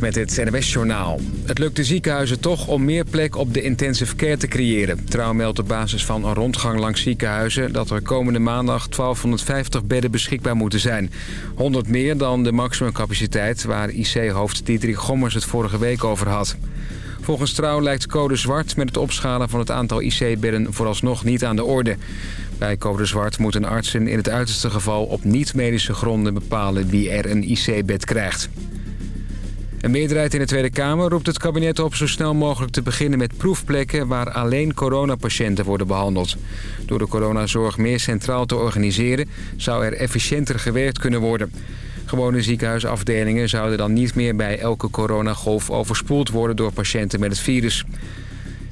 Met het NWS-journaal. Het lukt de ziekenhuizen toch om meer plek op de intensive care te creëren. Trouw meldt op basis van een rondgang langs ziekenhuizen... dat er komende maandag 1250 bedden beschikbaar moeten zijn. 100 meer dan de maximumcapaciteit waar IC-hoofd Diederik Gommers het vorige week over had. Volgens Trouw lijkt code zwart met het opschalen van het aantal IC-bedden vooralsnog niet aan de orde. Bij code zwart moeten artsen in het uiterste geval op niet-medische gronden bepalen wie er een IC-bed krijgt. Een meerderheid in de Tweede Kamer roept het kabinet op zo snel mogelijk te beginnen met proefplekken waar alleen coronapatiënten worden behandeld. Door de coronazorg meer centraal te organiseren zou er efficiënter gewerkt kunnen worden. Gewone ziekenhuisafdelingen zouden dan niet meer bij elke coronagolf overspoeld worden door patiënten met het virus.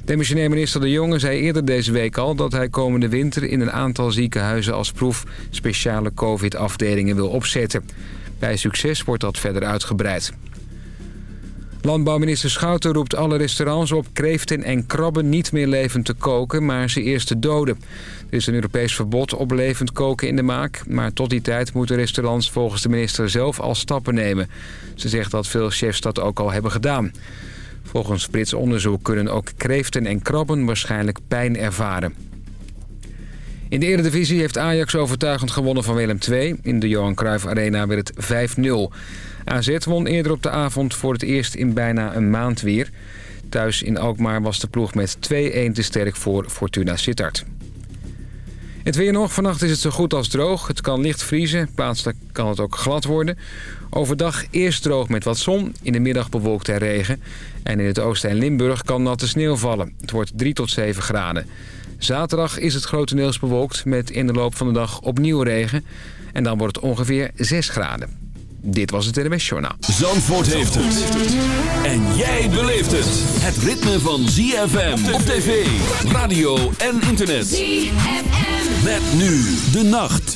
Demissionair minister De Jonge zei eerder deze week al dat hij komende winter in een aantal ziekenhuizen als proef speciale covid-afdelingen wil opzetten. Bij succes wordt dat verder uitgebreid. Landbouwminister Schouten roept alle restaurants op kreeften en krabben niet meer levend te koken, maar ze eerst te doden. Er is een Europees verbod op levend koken in de maak, maar tot die tijd moeten restaurants volgens de minister zelf al stappen nemen. Ze zegt dat veel chefs dat ook al hebben gedaan. Volgens Brits onderzoek kunnen ook kreeften en krabben waarschijnlijk pijn ervaren. In de Eredivisie heeft Ajax overtuigend gewonnen van Willem II. In de Johan Cruijff Arena werd het 5-0. AZ won eerder op de avond voor het eerst in bijna een maand weer. Thuis in Alkmaar was de ploeg met 2-1 te sterk voor Fortuna Sittard. Het weer nog. Vannacht is het zo goed als droog. Het kan licht vriezen. Plaatselijk kan het ook glad worden. Overdag eerst droog met wat zon. In de middag bewolkt en regen. En in het oosten en Limburg kan natte sneeuw vallen. Het wordt 3 tot 7 graden. Zaterdag is het grotendeels bewolkt met in de loop van de dag opnieuw regen. En dan wordt het ongeveer 6 graden. Dit was het NWS Journaal. Zandvoort heeft het. En jij beleeft het. Het ritme van ZFM op tv, radio en internet. ZFM. Met nu de nacht.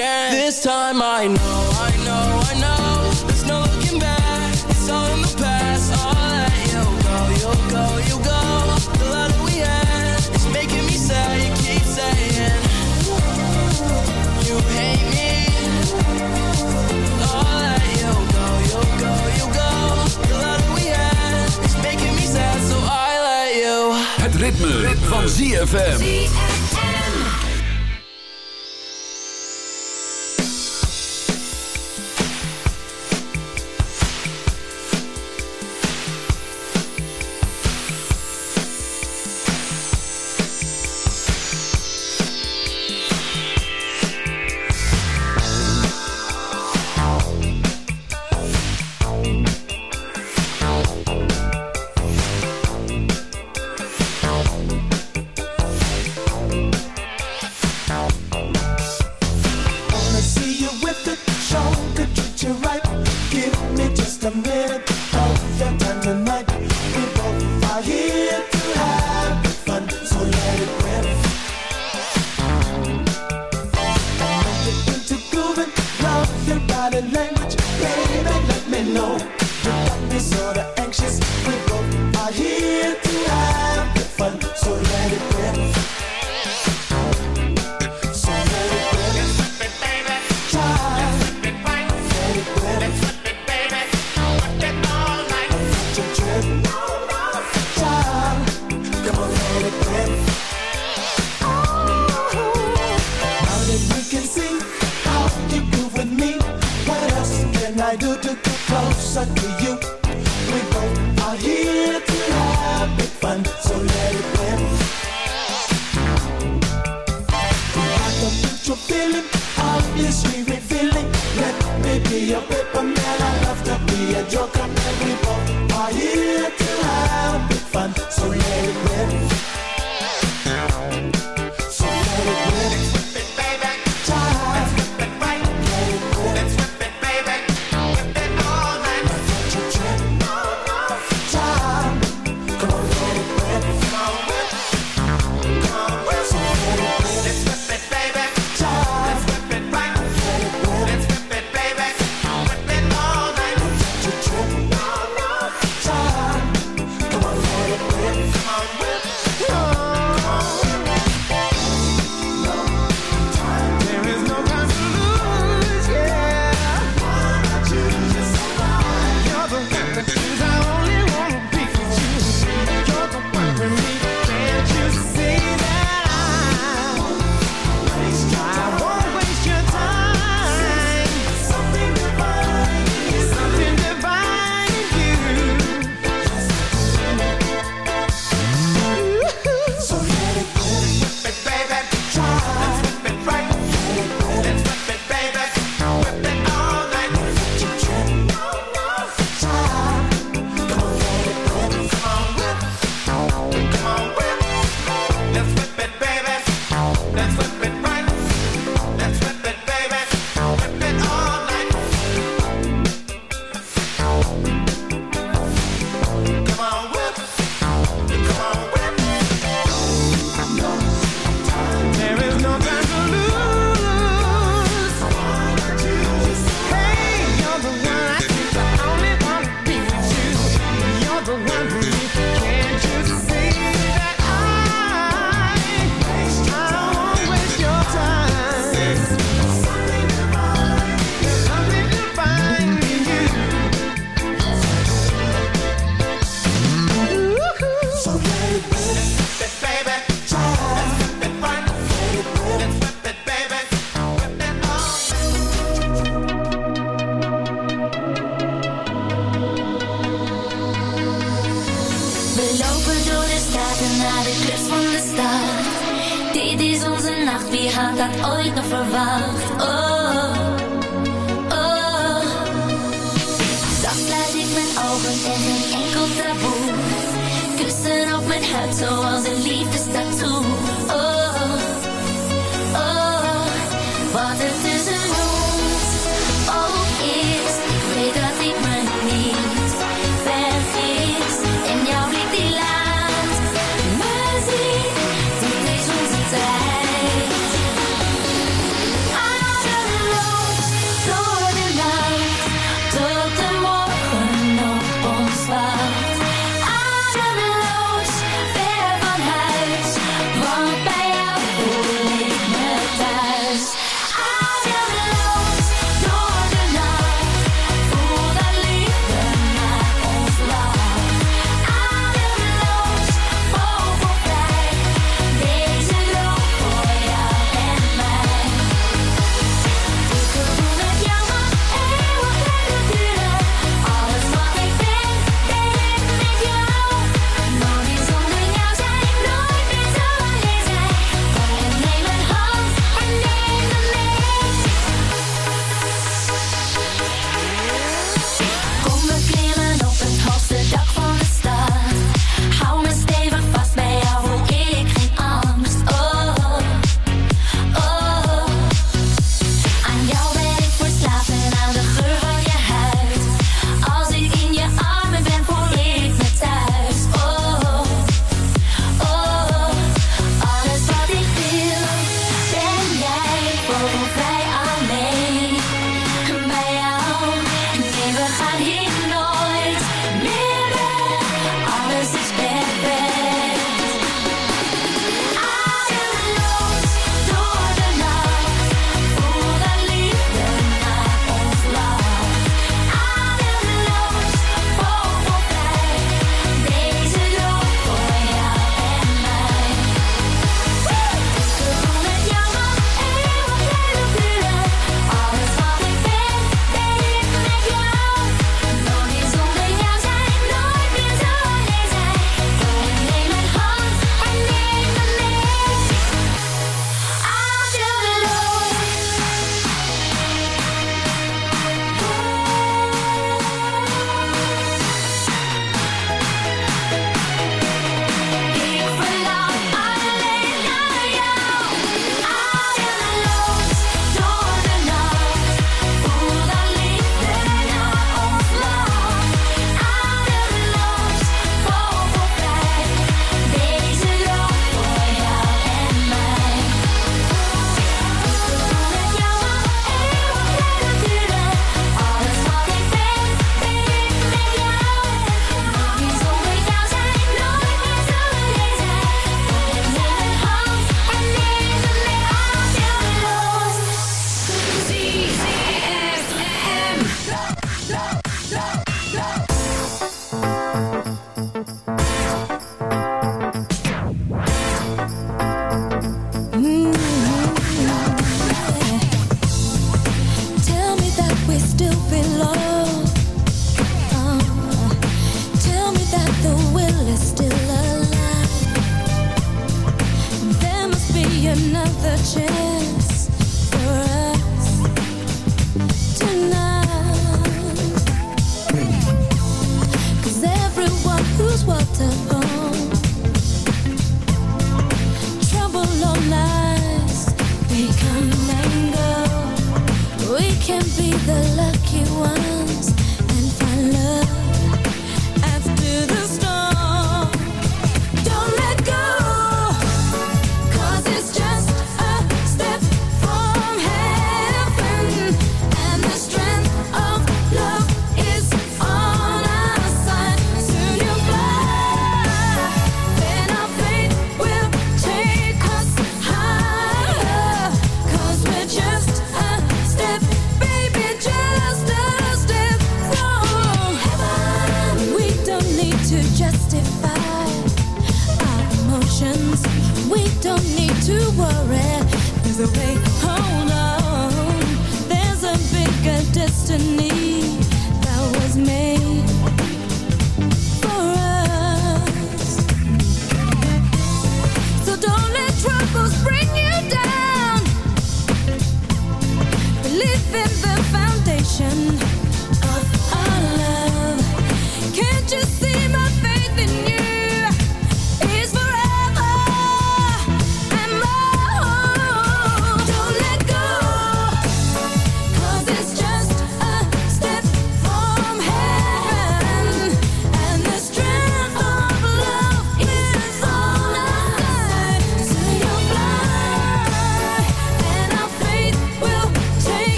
again This time I know, I know, I know. There's no looking back. It's all in the past. I'll let you go, you go, you go. The love that we had Is making me sad. You keep saying You hate me. I'll let you go, you go, you go. The love that we had Is making me sad. So I let you. Het ritme, ritme. van ZFM.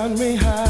got me high.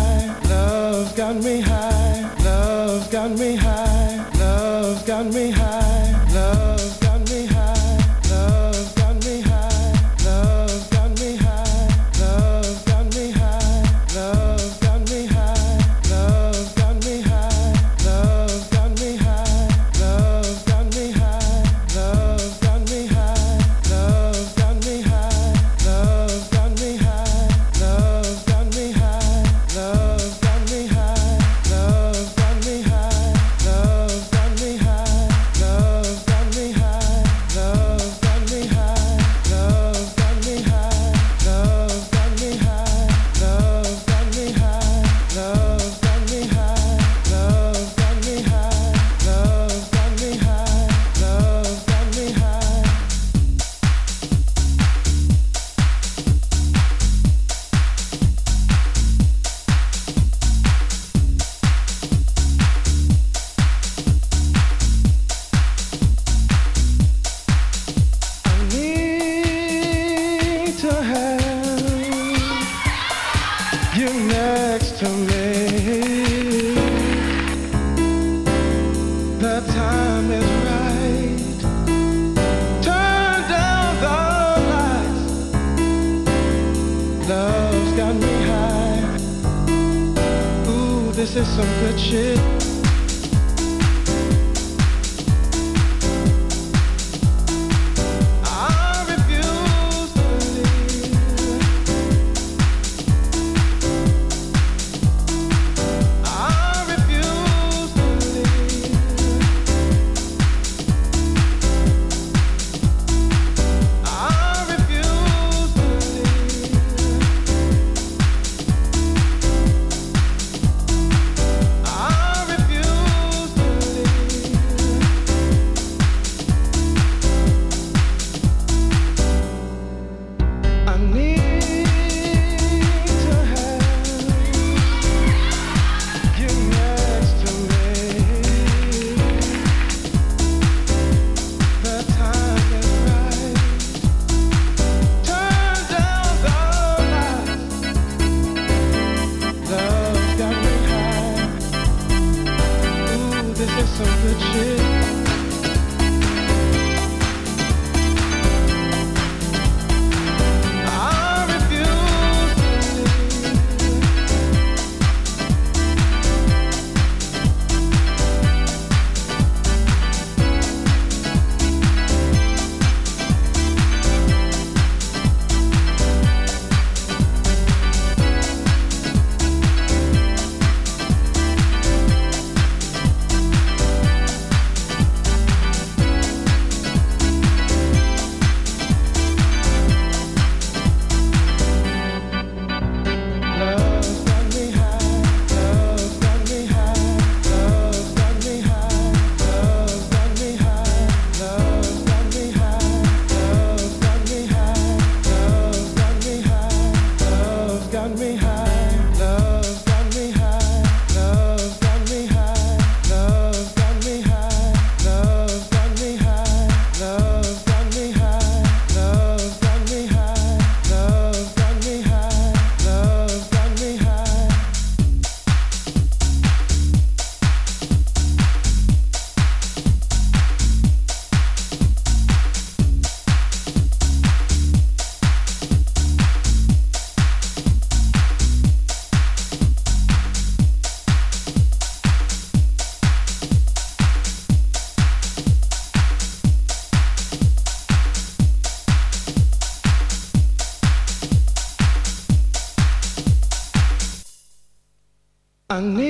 sang